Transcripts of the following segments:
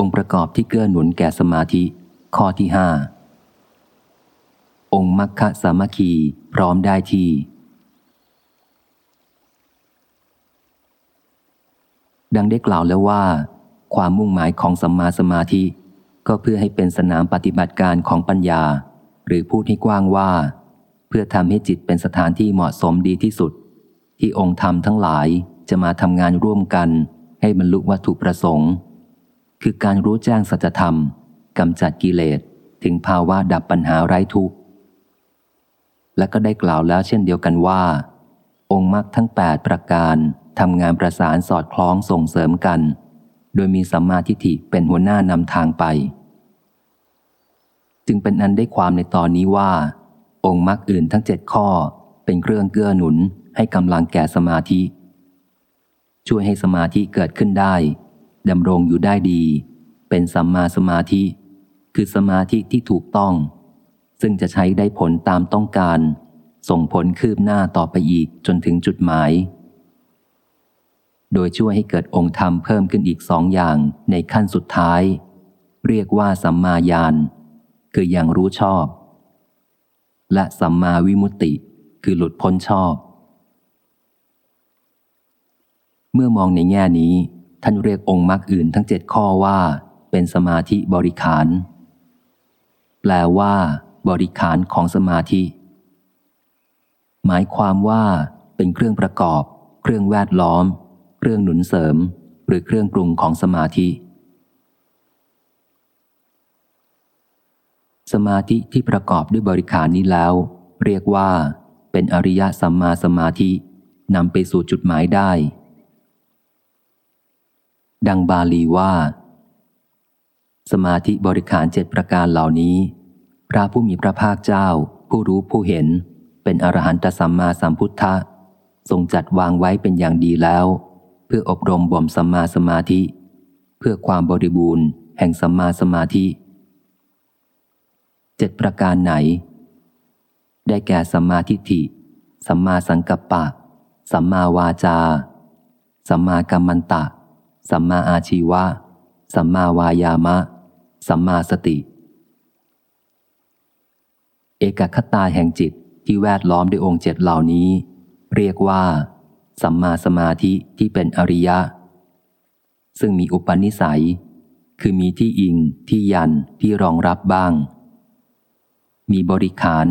องค์ประกอบที่เกื้อหนุนแก่สมาธิ ข้อที่ห้าองค์มัคคะสามัคคีพร้อมได้ที่ ดังได้กล่าวแล้วว่า ความมุ่งหมายของสัมมาสมาธิ ก็เพื่อให้เป็นสนามปฏิบัติการของปัญญา หรือพูดให้กว้างว่า เพื่อทำให้จิตเป็นสถานที่เหมาะสมดีที่สุด ที่องค์ธรรมทั้งหลายจะมาทำงานร่วมกันให้บรรลุวัตถุประสงค์ คือการรู้แจ้งสัจธรรมกำจัดกิเลสถึงภาวะดับปัญหาไร้ทุกข์ และก็ได้กล่าวแล้วเช่นเดียวกันว่า องค์มรรคทั้ง 8 ประการทำงานประสานสอดคล้องส่งเสริมกัน โดยมีสัมมาทิฏฐิเป็นหัวหน้านำทางไป จึงเป็นอันได้ความในตอนนี้ว่า องค์มรรคอื่นทั้งเจ็ดข้อเป็นเครื่องเกื้อหนุนให้กำลังแก่สมาธิ ช่วยให้สมาธิเกิดขึ้นได้ ดำรงอยู่ได้ดี เป็นสัมมาสมาธิ คือสมาธิที่ถูกต้อง ซึ่งจะใช้ได้ผลตามต้องการ ส่งผลคืบหน้าต่อไปอีกจนถึงจุดหมาย โดยช่วยให้เกิดองค์ธรรมเพิ่มขึ้นอีกสองอย่างในขั้นสุดท้าย เรียกว่าสัมมาญาณคืออย่างรู้ชอบ และสัมมาวิมุตติ คือหลุดพ้นชอบ เมื่อมองในแง่นี้ ท่านเรียกองค์มรรคอื่นทั้งเจ็ดข้อว่า เป็นสมาธิบริขาร แปลว่า บริขารของสมาธิ หมายความว่าเป็นเครื่องประกอบ เครื่องแวดล้อม เครื่องหนุนเสริม หรือเครื่องปรุงของสมาธิ สมาธิที่ประกอบด้วยบริขารนี้แล้ว เรียกว่า เป็นอริยสัมมาสมาธินำไปสู่จุดหมายได้ ดังบาลีว่า สมาธิบริขารเจ็ดประการเหล่านี้ พระผู้มีพระภาคเจ้า ผู้รู้ผู้เห็น เป็นอรหันตสัมมาสัมพุทธะทรงจัดวางไว้เป็นอย่างดีแล้ว เพื่ออบรมบ่มสัมมาสมาธิ เพื่อความบริบูรณ์ แห่งสัมมาสมาธิเจ็ดประการไหน ได้แก่สัมมาทิฏฐิ สัมมาสังกัปปะ สัมมาวาจา สัมมากัมมันตะ สัมมาอาชีวะ สัมมาวายามะ สัมมาสติ เอกคตาแห่งจิตที่แวดล้อมด้วยองค์เจ็ดเหล่านี้ เรียกว่า สัมมาสมาธิที่เป็นอริยะ ซึ่งมีอุปนิสัย คือมีที่อิง ที่ยันที่รองรับบ้าง มีบริขาร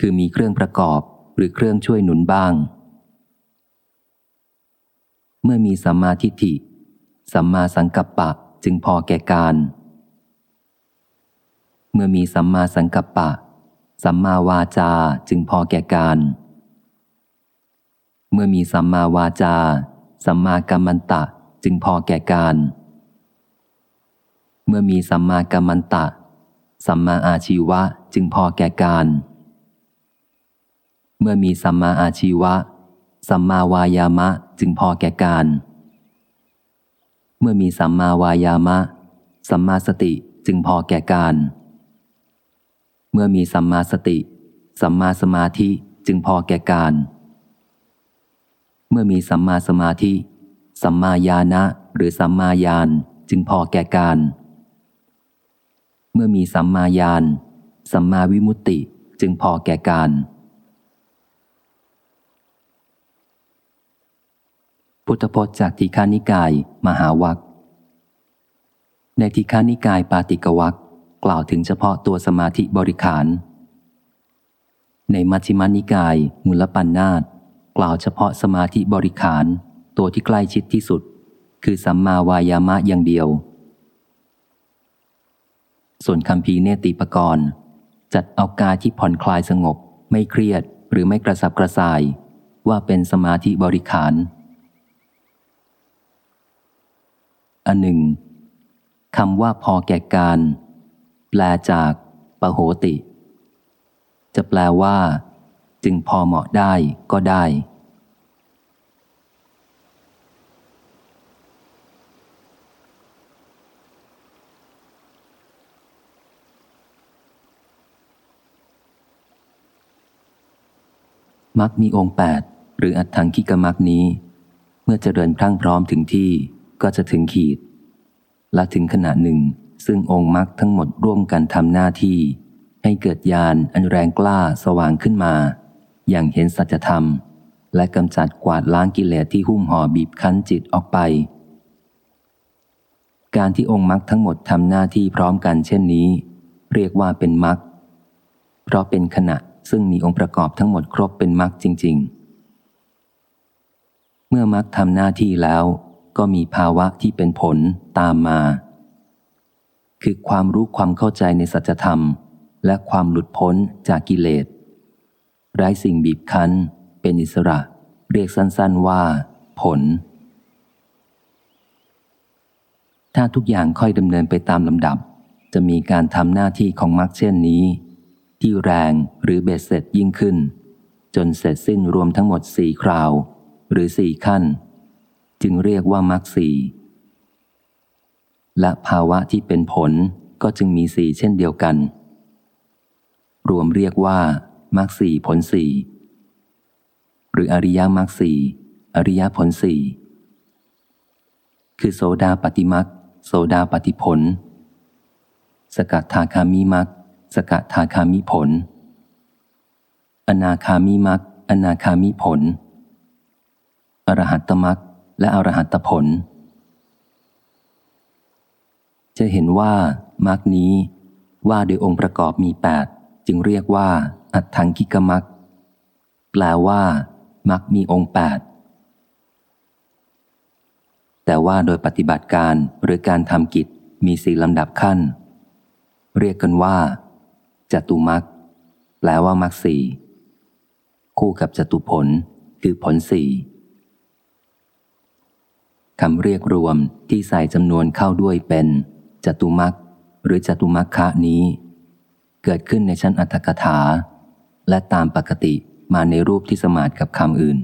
คือมีเครื่องประกอบหรือเครื่องช่วยหนุนบ้างเมื่อมีสัมมาทิฏฐิ สัมมาสังกัปปะจึงพอแก่การ เมื่อมีสัมมาสังกัปปะ สัมมาวาจาจึงพอแก่การ เมื่อมีสัมมาวาจา สัมมากัมมันตะจึงพอแก่การ เมื่อมีสัมมากัมมันตะ สัมมาอาชีวะจึงพอแก่การ เมื่อมีสัมมาอาชีวะ สัมมาวายามะจึงพอแก่การ เมื่อมีสัมมาวายามะ สัมมาสติจึงพอแก่การ เมื่อมีสัมมาสติ สัมมาสมาธิจึงพอแก่การ เมื่อมีสัมมาสมาธิ สัมมาญาณะหรือสัมมาญาณจึงพอแก่การ เมื่อมีสัมมาญาณสัมมาวิมุตติจึงพอแก่การ พุทธพจน์จากทีฆานิกาย มหาวัคในทีฆานิกายปาติกวัคกล่าวถึงเฉพาะตัวสมาธิบริขาร ในมัชฌิมานิกาย มุลปันนาตกล่าวเฉพาะสมาธิบริขาร ตัวที่ใกล้ชิดที่สุด คือสัมมาวายามะอย่างเดียว ส่วนคำพีเนติปกรณ์ จัดเอากายที่ผ่อนคลายสงบ ไม่เครียดหรือไม่กระสับกระส่าย ว่าเป็นสมาธิบริขาร อันหนึ่งคำว่าพอแก่การ แปลจากปโหติ จะแปลว่า จึงพอเหมาะได้ก็ได้ มักมีองค์แปดหรืออัตถังคิกมักนี้ เมื่อเจริญพรั่งพร้อมถึงที่ ก็จะถึงขีด และถึงขณะหนึ่ง ซึ่งองค์มรรคทั้งหมดร่วมกันทำหน้าที่ ให้เกิดญาณอันแรงกล้าสว่างขึ้นมา อย่างเห็นสัจธรรม และกำจัดกวาดล้างกิเลสที่หุ้มห่อบีบคั้นจิตออกไป การที่องค์มรรคทั้งหมดทำหน้าที่พร้อมกันเช่นนี้ เรียกว่าเป็นมรรคเพราะเป็นขณะซึ่งมีองค์ประกอบทั้งหมดครบเป็นมรรคจริง ๆ เมื่อมรรคทำหน้าที่แล้ว ก็มีภาวะที่เป็นผลตามมา คือความรู้ความเข้าใจในสัจธรรม และความหลุดพ้นจากกิเลสไร้สิ่งบีบคั้น เป็นอิสระ เรียกสั้นๆว่า ผล ถ้าทุกอย่างค่อยดำเนินไปตามลำดับ จะมีการทำหน้าที่ของมรรคเช่นนี้ ที่แรงหรือเบ็ดเสร็จยิ่งขึ้น จนเสร็จสิ้นรวมทั้งหมดสี่คราว หรือสี่ขั้น จึงเรียกว่ามรรคสีและภาวะที่เป็นผลก็จึงมีสีเช่นเดียวกัน รวมเรียกว่ามรรคสีผลสีหรืออริยมรรคสีอริยผลสีคือโสดาปฏิมักโสดาปฏิผล สกัดทาคามิมักสกัดทาคามิผล อนาคามิมักอนาคามิผล อรหัตตมัก และอรหัตผล จะเห็นว่ามรรคนี้ว่าโดยองค์ประกอบมีแปดจึงเรียกว่า อัตถังคิกมรรคแปลว่ามรรคมีองค์แปดแต่ว่าโดยปฏิบัติการหรือการทำกิจมีสี่ลำดับขั้น เรียกกันว่าจตุมรรคแปลว่ามรรคสี่คู่กับจตุผลคือผลสี่ คำเรียกรวมที่ใส่จำนวนเข้าด้วยเป็นจตุมักหรือจตุมักคะนี้ เกิดขึ้นในชั้นอัตถกถา และตามปกติมาในรูปที่สมาดกับคำอื่น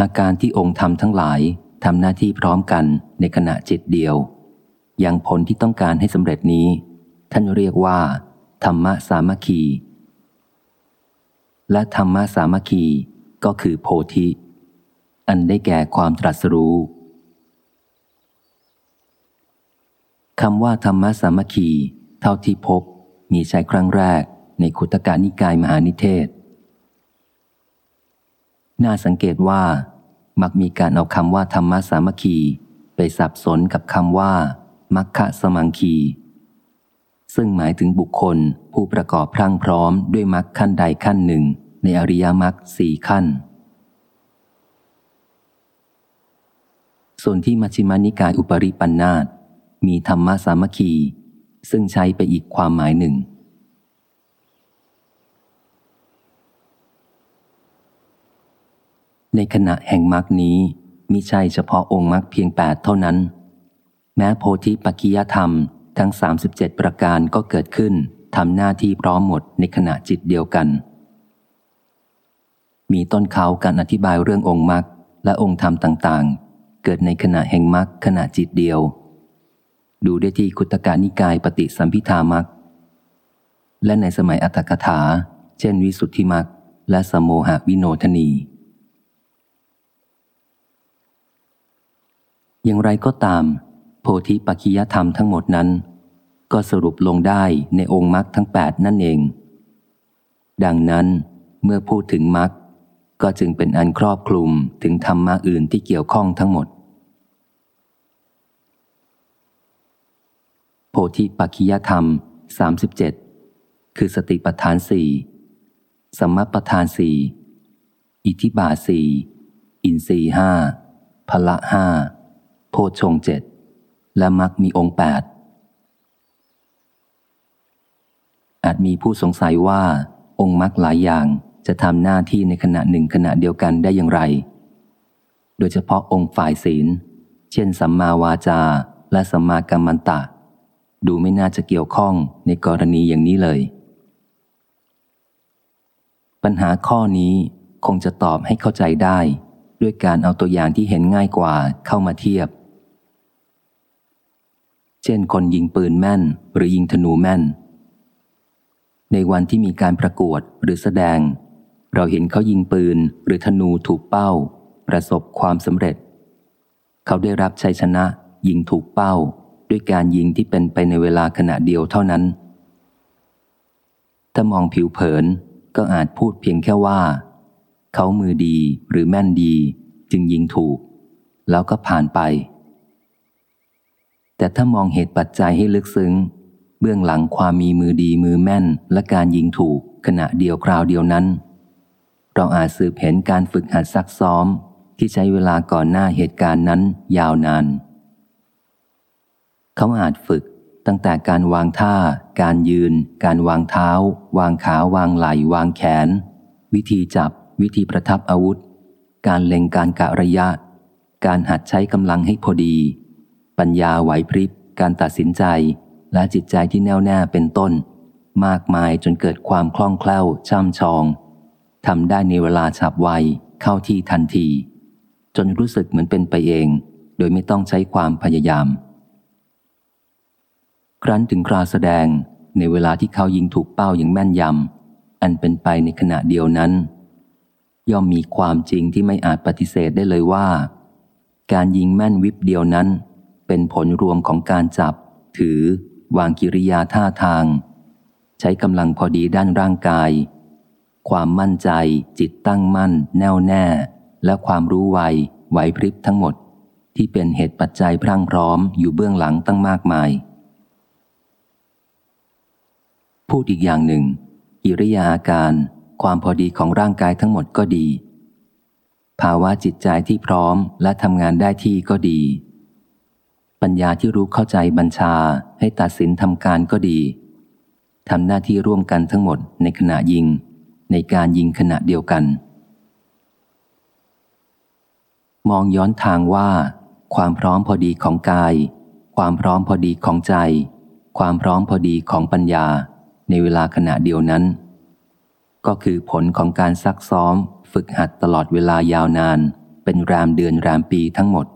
อาการที่องค์ทำทั้งหลายทำหน้าที่พร้อมกันในขณะจิตเดียว อย่างผลที่ต้องการให้สำเร็จนี้ ท่านเรียกว่า ธรรมะสามัคคี และธรรมะสามัคคี ก็คือโพธิ อันได้แก่ความตรัสรู้คำว่าธรรมสามัคคี เท่าที่พบมีใช้ครั้งแรกในขุตการนิกายมหานิเทศ น่าสังเกตว่า มักมีการเอาคำว่าธรรมสามัคคี ไปสับสนกับคำว่า มัคคะสมังคี ซึ่งหมายถึงบุคคลผู้ประกอบพรั่งพร้อมด้วยมัคขั้นใดขั้นหนึ่ง ในอริยมรรคสี่ขั้น ส่วนที่มัชฌิมานิกายอุปริปันธาตมีธรรมะสามัคคี ซึ่งใช้ไปอีกความหมายหนึ่ง ในขณะแห่งมรรคนี้มิใช่เฉพาะองค์มรรคเพียงแปดเท่านั้น แม้โพธิปัจกิยธรรมทั้ง 37 ประการก็เกิดขึ้นทำหน้าที่พร้อมหมดในขณะจิตเดียวกัน มีต้นเขาการอธิบายเรื่ององค์มรรคและองค์ธรรมต่างๆ เกิดในขณะแห่งมรรคขณะจิตเดียว ดูได้ที่คุตการนิกายปฏิสัมพิธามรรคและในสมัยอัตถกถา เช่นวิสุทธิมรรคและสมโมหวิโนทนี อย่างไรก็ตาม โพธิปัจจยธรรมทั้งหมดนั้น ก็สรุปลงได้ในองค์มรรคทั้งแปดนั่นเอง ดังนั้นเมื่อพูดถึงมรรค ก็จึงเป็นอันครอบคลุมถึงธรรมะอื่นที่เกี่ยวข้องทั้งหมด โพธิปัจขิยธรรม 37 คือสติปัฏฐานสี่สมปัฏฐานสี่อิทิบาสี่อินทรีห้าพละห้าโพชงเจ็ดและมักมีองค์แปดอาจมีผู้สงสัยว่าองค์มักหลายอย่าง จะทำหน้าที่ในขณะหนึ่งขณะเดียวกันได้อย่างไร โดยเฉพาะองค์ฝ่ายศีล เช่น สัมมาวาจา และสัมมากัมมันตะ ดูไม่น่าจะเกี่ยวข้องในกรณีอย่างนี้เลย ปัญหาข้อนี้คงจะตอบให้เข้าใจได้ ด้วยการเอาตัวอย่างที่เห็นง่ายกว่าเข้ามาเทียบ เช่นคนยิงปืนแม่นหรือยิงธนูแม่นในวันที่มีการประกวดหรือแสดง เราเห็นเขายิงปืนหรือธนูถูกเป้า ประสบความสำเร็จ เขาได้รับชัยชนะ ยิงถูกเป้า ด้วยการยิงที่เป็นไปในเวลาขณะเดียวเท่านั้น ถ้ามองผิวเผินก็อาจพูดเพียงแค่ว่า เขามือดีหรือแม่นดี จึงยิงถูก แล้วก็ผ่านไป แต่ถ้ามองเหตุปัจจัยให้ลึกซึ้ง เบื้องหลังความมีมือดีมือแม่นและการยิงถูกขณะเดียวคราวเดียวนั้น เราอาจสืบเห็นการฝึกหัดซักซ้อม ที่ใช้เวลาก่อนหน้าเหตุการณ์นั้นยาวนาน เขาอาจฝึกตั้งแต่การวางท่า การยืน การวางเท้า วางขาวางไหล่วางแขน วิธีจับ วิธีประทับอาวุธ การเล็งการกะระยะ การหัดใช้กำลังให้พอดี ปัญญาไหวพริบ การตัดสินใจ และจิตใจที่แน่วแน่เป็นต้น มากมายจนเกิดความคล่องแคล่วช่ำชอง ทำได้ในเวลาฉับไวเข้าที่ทันที จนรู้สึกเหมือนเป็นไปเอง โดยไม่ต้องใช้ความพยายาม ครั้นถึงคราแสดงในเวลาที่เขายิงถูกเป้าอย่างแม่นยำ อันเป็นไปในขณะเดียวนั้น ย่อมมีความจริงที่ไม่อาจปฏิเสธได้เลยว่า การยิงแม่นวิบเดียวนั้น เป็นผลรวมของการจับ ถือ วางกิริยาท่าทาง ใช้กำลังพอดีด้านร่างกาย ความมั่นใจ จิตตั้งมั่น แน่วแน่ และความรู้ไวไหวพริบทั้งหมด ที่เป็นเหตุปัจจัยพรั่งพร้อมอยู่เบื้องหลังตั้งมากมาย พูดอีกอย่างหนึ่งอิริยาอาการ ความพอดีของร่างกายทั้งหมดก็ดี ภาวะจิตใจที่พร้อมและทำงานได้ที่ก็ดี ปัญญาที่รู้เข้าใจบัญชาให้ตัดสินทำการก็ดีทำหน้าที่ร่วมกันทั้งหมดในขณะยิง ในการยิงขณะเดียวกัน มองย้อนทางว่า ความพร้อมพอดีของกาย ความพร้อมพอดีของใจ ความพร้อมพอดีของปัญญา ในเวลาขณะเดียวนั้น ก็คือผลของการซักซ้อม ฝึกหัดตลอดเวลายาวนาน เป็นรามเดือนรามปีทั้งหมด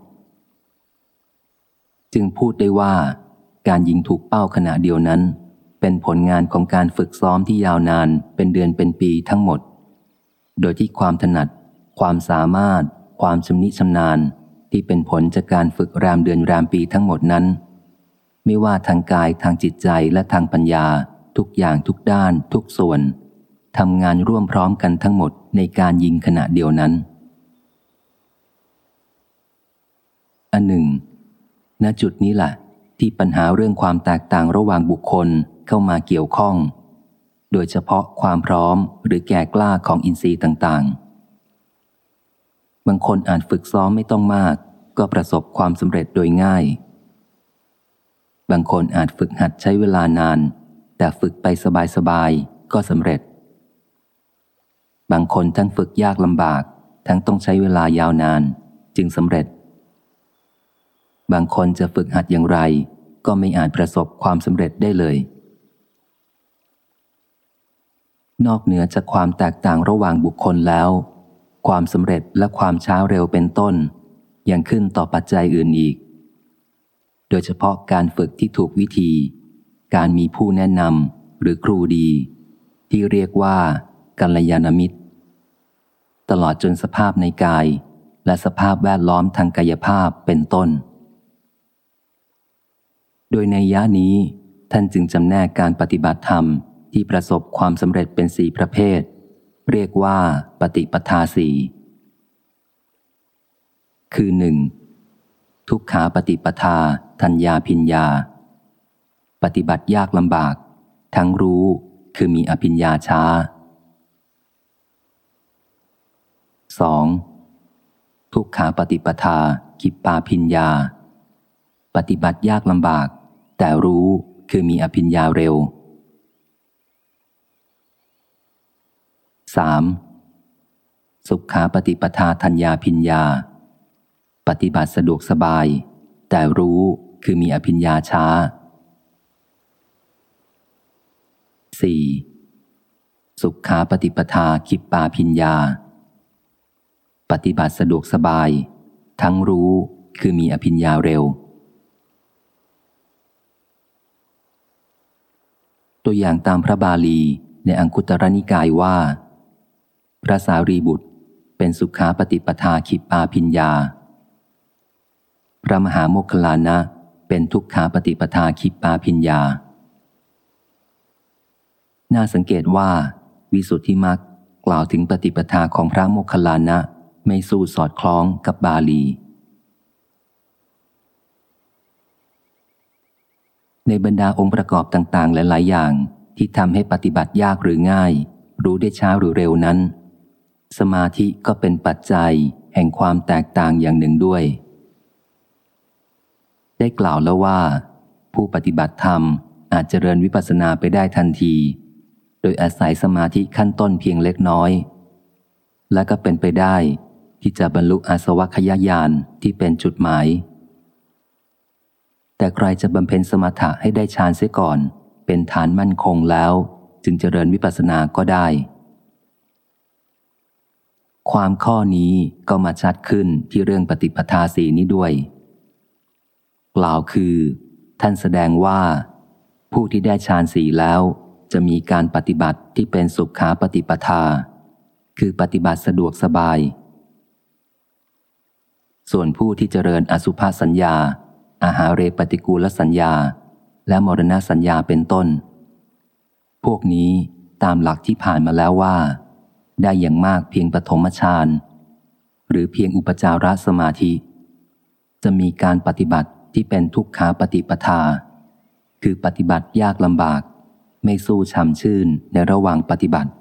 จึงพูดได้ว่า การยิงถูกเป้าขณะเดียวนั้น เป็นผลงานของการฝึกซ้อมที่ยาวนานเป็นเดือนเป็นปีทั้งหมด โดยที่ความถนัด ความสามารถ ความชำนิชำนาญที่เป็นผลจากการฝึกรามเดือนรามปีทั้งหมดนั้น ไม่ว่าทางกายทางจิตใจและทางปัญญา ทุกอย่างทุกด้าน ทุกส่วนทำงานร่วมพร้อมกันทั้งหมดในการยิงขณะเดียวนั้น อันหนึ่ง ณจุดนี้แหละที่ปัญหาเรื่องความแตกต่างระหว่างบุคคล เข้ามาเกี่ยวข้อง โดยเฉพาะความพร้อมหรือแก่กล้าของอินทรีย์ต่างๆ บางคนอาจฝึกซ้อมไม่ต้องมาก ก็ประสบความสำเร็จโดยง่าย บางคนอาจฝึกหัดใช้เวลานาน แต่ฝึกไปสบายๆก็สำเร็จ บางคนทั้งฝึกยากลำบาก ทั้งต้องใช้เวลายาวนานจึงสำเร็จ บางคนจะฝึกหัดอย่างไร ก็ไม่อาจประสบความสำเร็จได้เลย นอกเหนือจากความแตกต่างระหว่างบุคคลแล้ว ความสำเร็จและความช้าเร็วเป็นต้น ยังขึ้นต่อปัจจัยอื่นอีก โดยเฉพาะการฝึกที่ถูกวิธี การมีผู้แนะนำหรือครูดี ที่เรียกว่ากัลยาณมิตร ตลอดจนสภาพในกาย และสภาพแวดล้อมทางกายภาพเป็นต้น โดยในยะนี้ท่านจึงจำแนกการปฏิบัติธรรม ที่ประสบความสำเร็จเป็นสี่ประเภท เรียกว่าปฏิปทาสี่คือหนึ่งทุกขาปฏิปทา ทัญญาพิญญา ปฏิบัติยากลำบาก ทั้งรู้คือมีอภิญญาช้า 2. ทุกขาปฏิปทากิปปาพิญญา ปฏิบัติยากลำบาก แต่รู้คือมีอภิญญาเร็ว 3. สุขขาปฏิปทาธัญญาพิญญา ปฏิบัติสะดวกสบาย แต่รู้คือมีอภิญญาช้า 4. สุขขาปฏิปทาคิปปาพิญญา ปฏิบัติสะดวกสบาย ทั้งรู้คือมีอภิญญาเร็ว ตัวอย่างตามพระบาลีในอังคุตรนิกายว่า พระสารีบุตร เป็นสุขาปฏิปทาคิปปาพิญญา พระมหาโมคคลานะ เป็นทุกขาปฏิปทาคิปาพิญญา น่าสังเกตว่า วิสุทธิมักกล่าวถึงปฏิปทาของพระโมคคลานะไม่สู้สอดคล้องกับบาลี ในบรรดาองค์ประกอบต่าง ๆ หลาย ๆ อย่างที่ทำให้ปฏิบัติยากหรือง่าย รู้ได้ช้าหรือเร็วนั้น สมาธิก็เป็นปัจจัยแห่งความแตกต่างอย่างหนึ่งด้วย ได้กล่าวแล้วว่า ผู้ปฏิบัติธรรมอาจเจริญวิปัสสนาไปได้ทันที โดยอาศัยสมาธิขั้นต้นเพียงเล็กน้อย และก็เป็นไปได้ที่จะบรรลุอาสวัคยายานที่เป็นจุดหมาย แต่ใครจะบำเพ็ญสมถะให้ได้ฌานเสียก่อน เป็นฐานมั่นคงแล้ว จึงเจริญวิปัสสนาก็ได้ ความข้อนี้ก็มาชัดขึ้นที่เรื่องปฏิปทาสีนี้ด้วย กล่าวคือ ท่านแสดงว่า ผู้ที่ได้ฌานสีแล้ว จะมีการปฏิบัติที่เป็นสุขขาปฏิปทา คือปฏิบัติสะดวกสบาย ส่วนผู้ที่เจริญอสุภาสัญญา อาหารเรปฏิกูลสัญญา และมรณะสัญญาเป็นต้น พวกนี้ตามหลักที่ผ่านมาแล้วว่า ได้อย่างมากเพียงปฐมฌานหรือเพียงอุปจารสมาธิ จะมีการปฏิบัติที่เป็นทุกขาปฏิปทา คือปฏิบัติยากลำบาก ไม่สู้ช่ำชื่นในระหว่างปฏิบัติ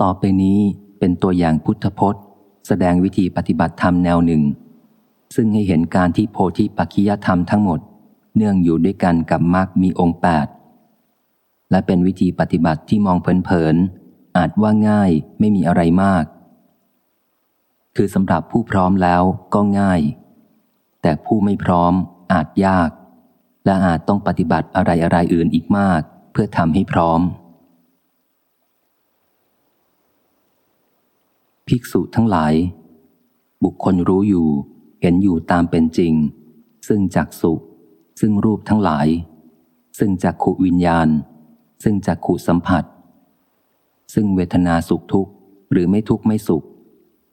ต่อไปนี้เป็นตัวอย่างพุทธพจน์ แสดงวิธีปฏิบัติธรรมแนวหนึ่ง ซึ่งให้เห็นการที่โพธิปัจจยธรรมทั้งหมด เนื่องอยู่ด้วยกันกับมรรคมีองค์แปด และเป็นวิธีปฏิบัติที่มองเพลินๆ อาจว่าง่ายไม่มีอะไรมาก คือสำหรับผู้พร้อมแล้วก็ง่าย แต่ผู้ไม่พร้อมอาจยาก และอาจต้องปฏิบัติอะไรอะไรอื่นอีกมาก เพื่อทำให้พร้อม ภิกษุทั้งหลาย บุคคลรู้อยู่ เห็นอยู่ตามเป็นจริง ซึ่งจักสุซึ่งรูปทั้งหลาย ซึ่งจักขูวิญญาณ ซึ่งจักขู่สัมผัส ซึ่งเวทนาสุขทุกข์หรือไม่ทุกข์ไม่สุข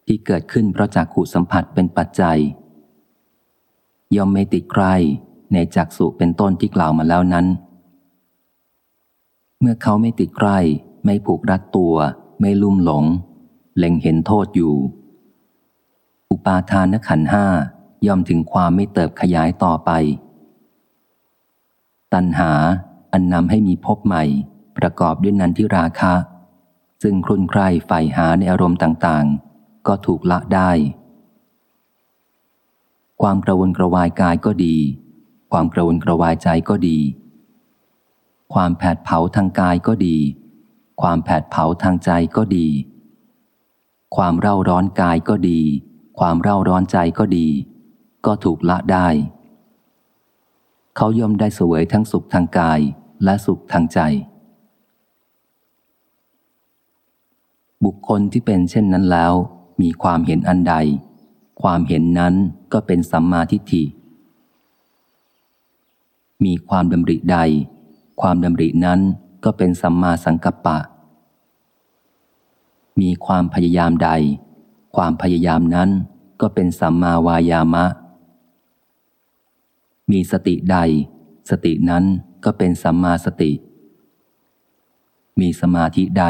ที่เกิดขึ้นเพราะจักขู่สัมผัสเป็นปัจจัย ย่อมไม่ติดใครในจักสุเป็นต้นที่กล่าวมาแล้วนั้น เมื่อเขาไม่ติดใครไม่ผูกรัดตัว ไม่ลุ่มหลง เล็งเห็นโทษอยู่ อุปาทานขันห้าย่อมถึงความไม่เติบขยายต่อไป ตัณหา อันนำให้มีพบใหม่ ประกอบด้วยนันทิราคะ ซึ่งครุ่นใครใฝ่หาในอารมณ์ต่างๆ ก็ถูกละได้ ความกระวนกระวายกายก็ดี ความกระวนกระวายใจก็ดี ความแผดเผาทางกายก็ดี ความแผดเผาทางใจก็ดี ความเร่าร้อนกายก็ดี ความเร่าร้อนใจก็ดี ก็ถูกละได้เขาย่อมได้สวยทั้งสุขทางกาย และสุขทางใจ บุคคลที่เป็นเช่นนั้นแล้ว มีความเห็นอันใด ความเห็นนั้นก็เป็นสัมมาทิฏฐิ มีความดำริใด ความดำรินั้นก็เป็นสัมมาสังกัปปะ มีความพยายามใด ความพยายามนั้นก็เป็นสัมมาวายามะ มีสติใด สตินั้น ก็เป็นสัมมาสติ มีสมาธิใด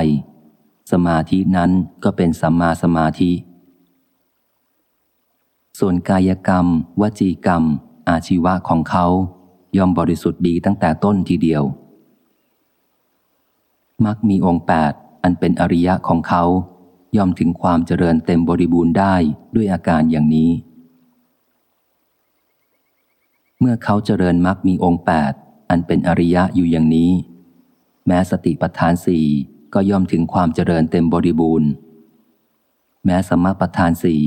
สมาธินั้นก็เป็นสัมมาสมาธิ ส่วนกายกรรม วจีกรรม อาชีวะของเขายอมบริสุทธิ์ดีตั้งแต่ต้นทีเดียว มักมีองค์แปดอันเป็นอริยะของเขา ย่อมถึงความเจริญเต็มบริบูรณ์ได้ด้วยอาการอย่างนี้ เมื่อเขาเจริญมรรคมีองค์แปด อันเป็นอริยะอยู่อย่างนี้ แม้สติปัฏฐานสี่ก็ย่อมถึงความเจริญเต็มบริบูรณ์ แม้สมปัฏฐานสี่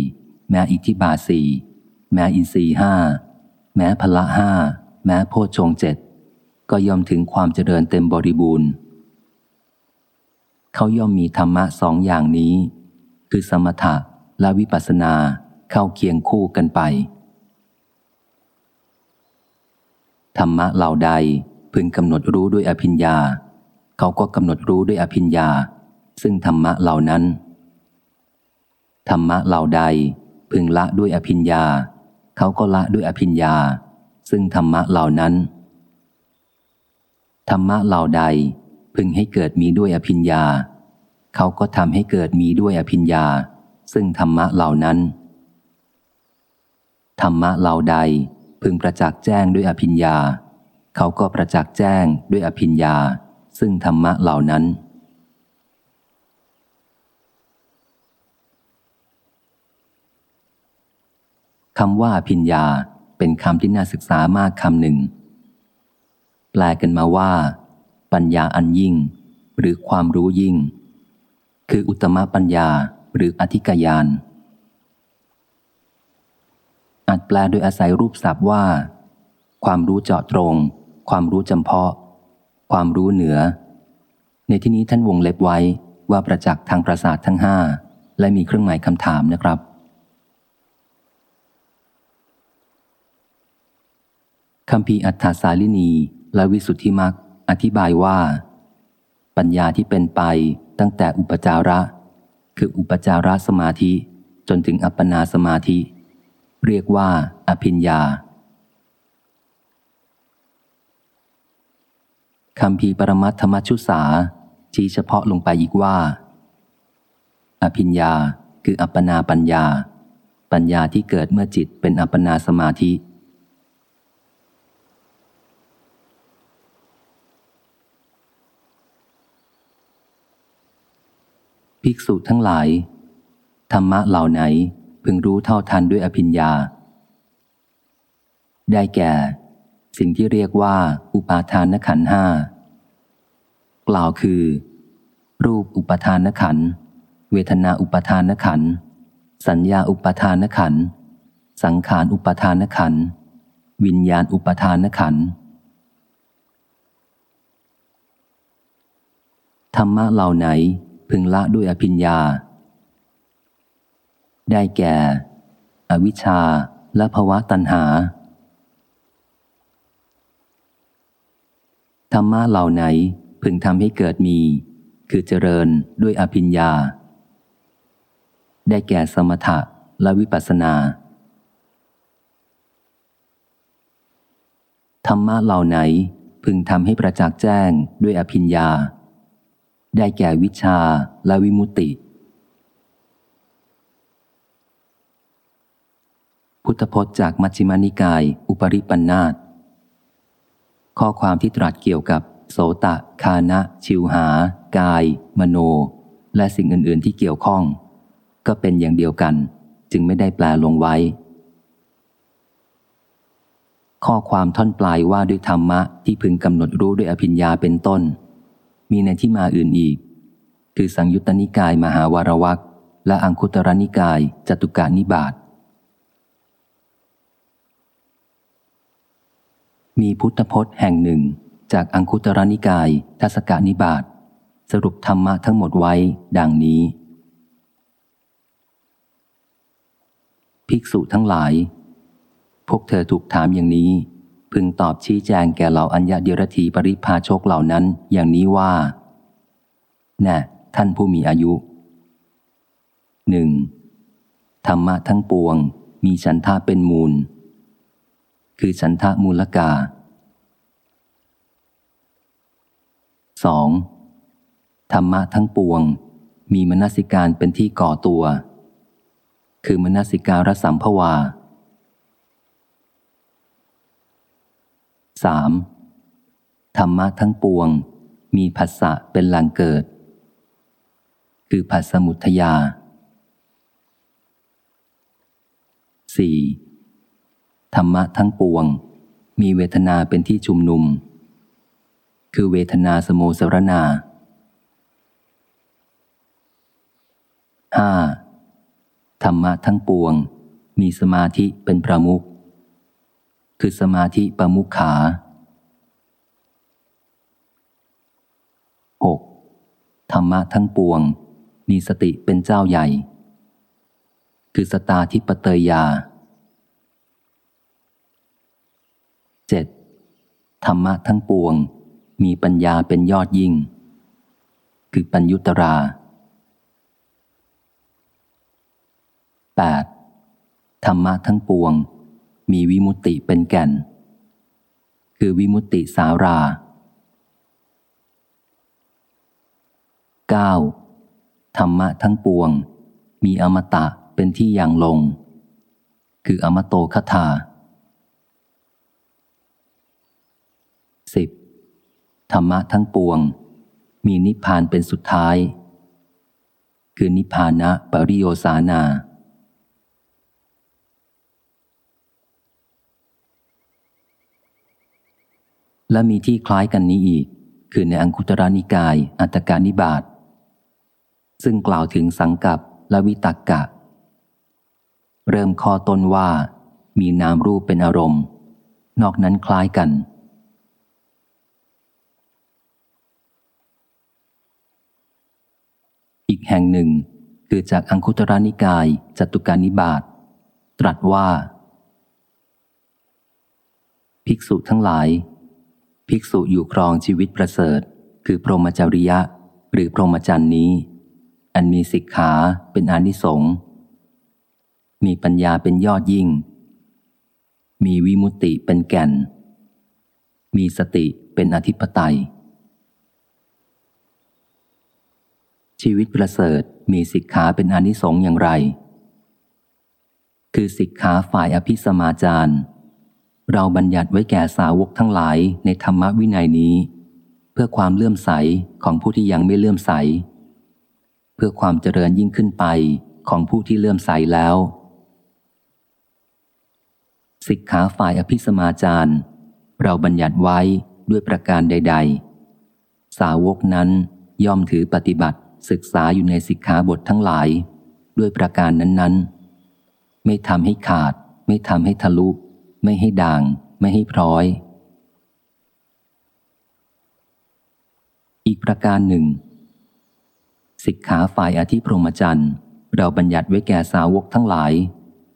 แม้อิทธิบาสี่แม้อินทรีห้าแม้พละห้าแม้โพชงเจ็ดก็ย่อมถึงความเจริญเต็มบริบูรณ์ เขาย่อมมีธรรมะสองอย่างนี้ คือสมถะและวิปัสสนาเข้าเคียงคู่กันไป ธรรมะเหล่าใดพึงกำหนดรู้ด้วยอภิญญา เขาก็กำหนดรู้ด้วยอภิญญา ซึ่งธรรมะเหล่านั้น ธรรมะเหล่าใดพึงละด้วยอภิญญา เขาก็ละด้วยอภิญญา ซึ่งธรรมะเหล่านั้น ธรรมะเหล่าใดพึงให้เกิดมีด้วยอภิญญา เขาก็ทำให้เกิดมีด้วยอภิญญา ซึ่งธรรมะเหล่านั้น ธรรมะเหล่าใด พึงประจักษ์แจ้งด้วยอภิญญา เขาก็ประจักษ์แจ้งด้วยอภิญญา ซึ่งธรรมะเหล่านั้น คำว่าพิญญาเป็นคำที่น่าศึกษามากคำหนึ่ง แปลกันมาว่า ปัญญาอันยิ่ง หรือความรู้ยิ่ง คืออุตมะปัญญาหรืออธิกยาน จแปลโดยอาศัยรูปศัพท์ว่า ความรู้เจาะตรง ความรู้จำเพาะ ความรู้เหนือ ในที่นี้ท่านวงเล็บไว้ว่าประจักษ์ทางประสาททั้งห้าและมีเครื่องหมายคำถามนะครับ คำพีอัฏฐาสาลินี และวิสุทธิมักอธิบายว่า ปัญญาที่เป็นไปตั้งแต่อุปจาระ คืออุปจาระสมาธิจนถึงอัปปนาสมาธิ เรียกว่า อภิญญาคำพีปรมัตธรรมชุสาชี้เฉพาะลงไปอีกว่า อภิญญาคืออัปปนาปัญญา ปัญญาที่เกิดเมื่อจิตเป็นอัปปนาสมาธิภิกษุทั้งหลาย ธรรมะเหล่าไหน พึงรู้เท่าทันด้วยอภิญญา ได้แก่ สิ่งที่เรียกว่าอุปาทานขันห้ากล่าวคือ รูปอุปทานขัน เวทนาอุปทานขัน สัญญาอุปทานขัน สังขารอุปทานขัน วิญญาณอุปทานขันธรรมะเหล่าไหนพึงละด้วยอภิญญา ได้แก่ อวิชชาและภวะตัณหา ธรรมะเหล่าไหนพึงทำให้เกิดมี คือเจริญด้วยอภิญญา ได้แก่สมถะและวิปัสสนา ธรรมะเหล่าไหนพึงทำให้ประจักษ์แจ้งด้วยอภิญญา ได้แก่วิชาและวิมุตติ พุทธพจน์จากมัชฌิมานิกาย อุปริปันธาตข้อความที่ตรัสเกี่ยวกับ โสตะ คานะ ชิวหา กาย มโน และสิ่งอื่น ๆ ที่เกี่ยวข้อง ก็เป็นอย่างเดียวกัน จึงไม่ได้แปลลงไว้ ข้อความท่อนปลายว่าด้วยธรรมะที่พึงกำหนดรู้ด้วยอภิญญาเป็นต้น มีในที่มาอื่นอีก คือสังยุตตนิกายมหาวารวักและอังคุตรนิกายจตุกานิบาต มีพุทธพจน์แห่งหนึ่ง จากอังคุตรนิกายทัศกานิบาตสรุปธรรมะทั้งหมดไว้ดังนี้ ภิกษุทั้งหลาย พวกเธอถูกถามอย่างนี้ พึงตอบชี้แจงแก่เหล่าอัญญาเดียรถีปริพาชกเหล่านั้นอย่างนี้ว่าแน่ท่านผู้มีอายุหนึ่งธรรมะทั้งปวงมีฉันทาเป็นมูล คือฉันทะมูลกาสองธรรมะทั้งปวง มีมนสิการเป็นที่ก่อตัว คือมนสิการสัมภวา 3. ธรรมะทั้งปวง มีภาษะเป็นหลังเกิด คือภาษมุทยา 4. ธรรมะทั้งปวง มีเวทนาเป็นที่ชุมนุม คือเวทนาสโมสรณา 5. ธรรมะทั้งปวง มีสมาธิเป็นประมุขคือสมาธิประมุขขา 6. ธรรมะทั้งปวง มีสติเป็นเจ้าใหญ่ คือสตาทิปเตยยา 7. ธรรมะทั้งปวง มีปัญญาเป็นยอดยิ่ง คือปัญญุตรา 8. ธรรมะทั้งปวง มีวิมุตติเป็นแก่น คือวิมุตติสารา 9. ธรรมะทั้งปวง มีอมตะเป็นที่อย่างลง คืออมโตคถา ธรรมะทั้งปวง มีนิพพานเป็นสุดท้าย คือนิพพานะปริโยสานา และมีที่คล้ายกันนี้อีก คือในอังคุตระนิกาย อัตตการนิบาตซึ่งกล่าวถึงสังกับและวิตักกะ เริ่มข้อต้นว่ามีนามรูปเป็นอารมณ์ นอกนั้นคล้ายกัน อีกแห่งหนึ่ง คือจากอังคุตระนิกายจตุการนิบาตตรัสว่า ภิกษุทั้งหลาย ภิกษุอยู่ครองชีวิตประเสริฐ คือพรหมจริยะ หรือพรหมจรรย์นี้ อันมีสิกขาเป็นอนิสงส์มีปัญญาเป็นยอดยิ่ง มีวิมุตติเป็นแก่น มีสติเป็นอธิปไตย ชีวิตประเสริฐมีสิกขาเป็นอนิสงส์อย่างไร คือสิกขาฝ่ายอภิสมาจารเราบัญญัติไว้แก่สาวกทั้งหลายในธรรมวินัยนี้ เพื่อความเลื่อมใสของผู้ที่ยังไม่เลื่อมใส เพื่อความเจริญยิ่งขึ้นไปของผู้ที่เลื่อมใสแล้ว สิกขาฝ่ายอภิสมาจารเราบัญญัติไว้ด้วยประการใด ๆ สาวกนั้นย่อมถือปฏิบัติ ศึกษาอยู่ในสิกขาบททั้งหลาย ด้วยประการนั้นๆ ไม่ทำให้ขาด ไม่ทำให้ทะลุ ไม่ให้ด่าง ไม่ให้พร้อย อีกประการหนึ่งสิกขาฝ่ายอธิพรหมจันทร์เราบัญญัติไว้แก่สาวกทั้งหลาย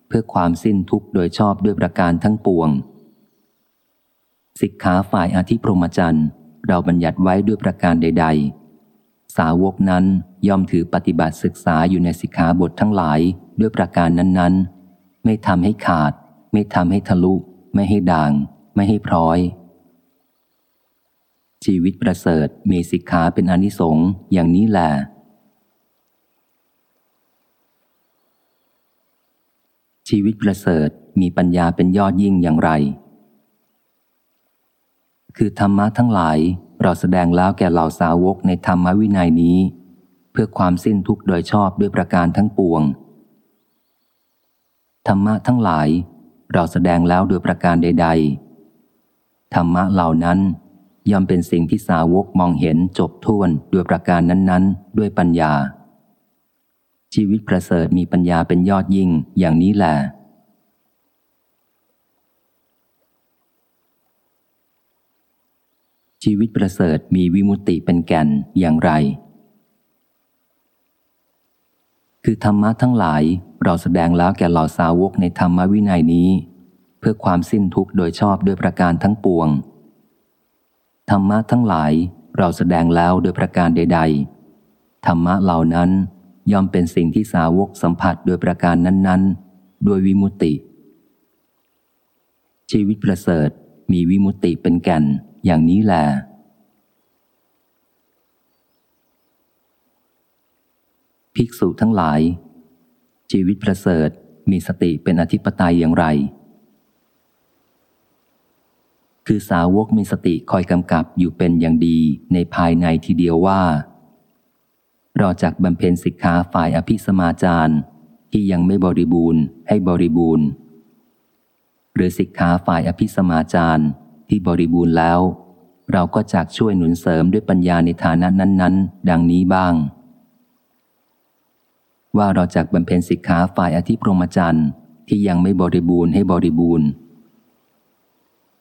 เพื่อความสิ้นทุกข์โดยชอบด้วยประการทั้งปวงสิกขาฝ่ายอธิพรหมจันทร์เราบัญญัติไว้ด้วยประการใด ๆ สาวกนั้นย่อมถือปฏิบัติศึกษาอยู่ในสิกขาบททั้งหลายด้วยประการนั้นๆ ไม่ทำให้ขาด ไม่ทำให้ทะลุ ไม่ให้ด่าง ไม่ให้พร้อย ชีวิตประเสริฐมีสิกขาเป็นอนิสงส์อย่างนี้แหละชีวิตประเสริฐมีปัญญาเป็นยอดยิ่งอย่างไร คือธรรมะทั้งหลาย เราแสดงแล้วแก่เหล่าสาวกในธรรมวินัยนี้ เพื่อความสิ้นทุกข์โดยชอบด้วยประการทั้งปวง ธรรมะทั้งหลาย เราแสดงแล้วโดยประการใด ๆ ธรรมะเหล่านั้นย่อมเป็นสิ่งที่สาวกมองเห็นจบท้วนด้วยประการนั้น ๆ ด้วยปัญญา ชีวิตประเสริฐมีปัญญาเป็นยอดยิ่งอย่างนี้แหละ ชีวิตประเสริฐมีวิมุตติเป็นแก่นอย่างไร คือธรรมะทั้งหลายเราแสดงแล้วแก่เหล่าสาวกในธรรมวินัยนี้ เพื่อความสิ้นทุกข์โดยชอบด้วยประการทั้งปวง ธรรมะทั้งหลายเราแสดงแล้วโดยประการใด ๆ ธรรมะเหล่านั้นย่อมเป็นสิ่งที่สาวกสัมผัสโดยประการนั้น ๆ โดยวิมุตติ ชีวิตประเสริฐมีวิมุตติเป็นแก่น อย่างนี้แหละภิกษุทั้งหลาย ชีวิตประเสริฐมีสติเป็นอธิปไตยอย่างไร คือสาวกมีสติคอยกำกับอยู่เป็นอย่างดีในภายในทีเดียวว่ารอจากบำเพ็ญสิกขาฝ่ายอภิสมาจารที่ยังไม่บริบูรณ์ให้บริบูรณ์ หรือสิกขาฝ่ายอภิสมาจาร ที่บริบูรณ์แล้ว เราก็จักช่วยหนุนเสริมด้วยปัญญาในฐานะนั้น ๆ ดังนี้บ้าง ว่าเราจากบำเพ็ญสิกขาฝ่ายอธิพรหมจารย์ที่ยังไม่บริบูรณ์ให้บริบูรณ์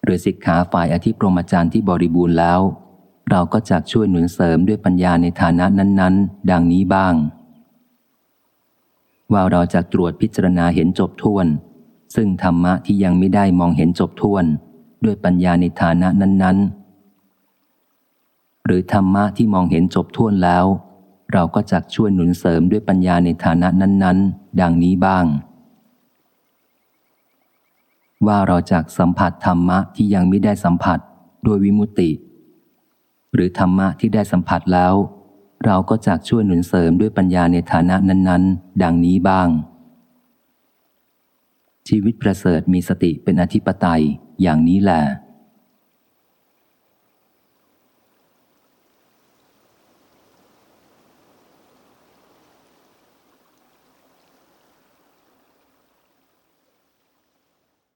หรือสิกขาฝ่ายอธิพรหมจารย์ที่บริบูรณ์แล้ว เราก็จะช่วยหนุนเสริมด้วยปัญญาในฐานะนั้น ๆ ดังนี้บ้าง ว่าเราจะตรวจพิจารณาเห็นจบท้วน ซึ่งธรรมะที่ยังไม่ได้มองเห็นจบท้วน ด้วยปัญญาในฐานะนั้นๆ หรือธรรมะที่มองเห็นจบท้วนแล้ว เราก็จะช่วยหนุนเสริมด้วยปัญญาในฐานะนั้นๆ ดังนี้บ้าง ว่าเราจากสัมผัสธรรมะที่ยังไม่ได้สัมผัสด้วยวิมุตติหรือธรรมะที่ได้สัมผัสแล้ว เราก็จากช่วยหนุนเสริมด้วยปัญญาในฐานะนั้นๆ ดังนี้บ้างชีวิตประเสริฐมีสติเป็นอธิปไตย อย่างนี้แหละ